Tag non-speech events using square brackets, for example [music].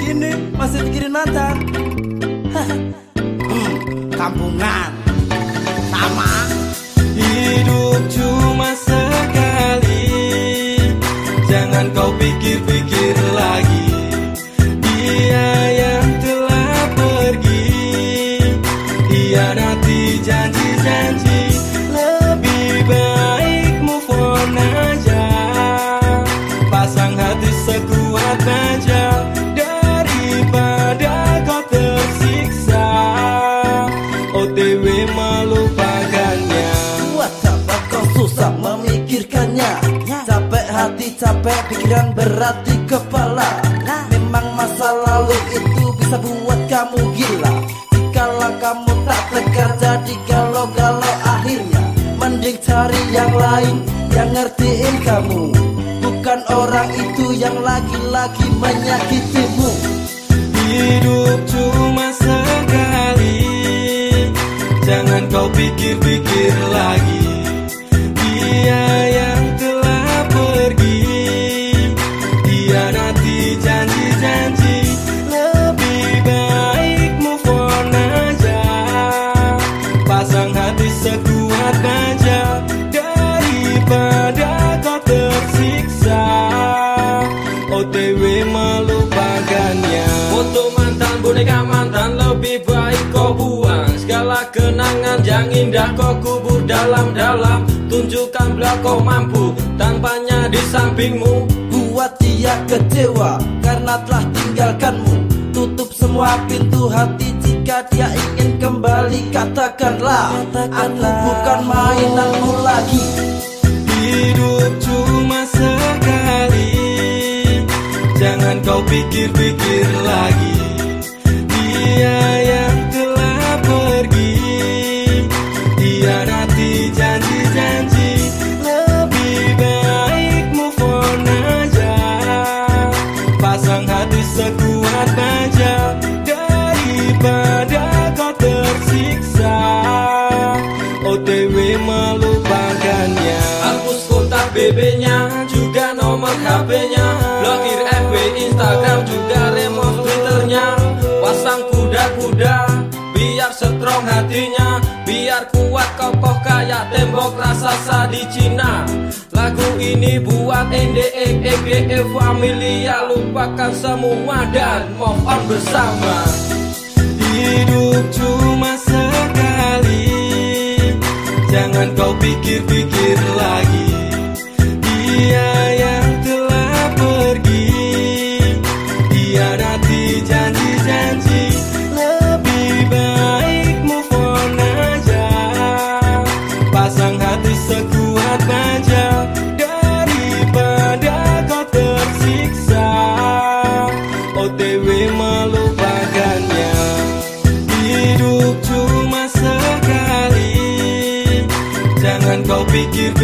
ini masih pikirin mantan [laughs] hmm, Kampungan. Sama. Hidup hati, capek pikiran berat di kepala. Memang masa lalu itu bisa buat kamu gila. Jikalau kamu tak tegar jadi galau-galau akhirnya Mending cari yang lain yang ngertiin kamu. Bukan orang itu yang lagi-lagi menyakitimu. Hidup cuma OTW melupakannya Foto mantan, boneka mantan Lebih baik kau buang. Segala kenangan yang indah kau kubur dalam-dalam. Tunjukkan bila kau mampu Tanpanya di sampingmu. Buat dia kecewa karena telah tinggalkanmu. Tutup semua pintu hati jika dia ingin kembali. Katakanlah, aku bukan mainanmu lagi. Hidup cuma sekali Jangan kau pikir-pikir lagi. Dia yang telah pergi. Dia nanti janji-janji Lebih baik move on aja. Pasang hati sekuat baja Daripada kau tersiksa. OTW melupakannya. Hapus kontak BB-nya Juga nomor HP-nya Instagram Juga remove Twitternya. Pasang kuda-kuda Biar strong hatinya. Biar kuat kokoh kayak tembok raksasa di Cina. Lagu ini buat NDE, familia. Lupakan semua dan move on bersama. Hidup cuma sekali. Jangan kau pikir-pikir lagi Hidup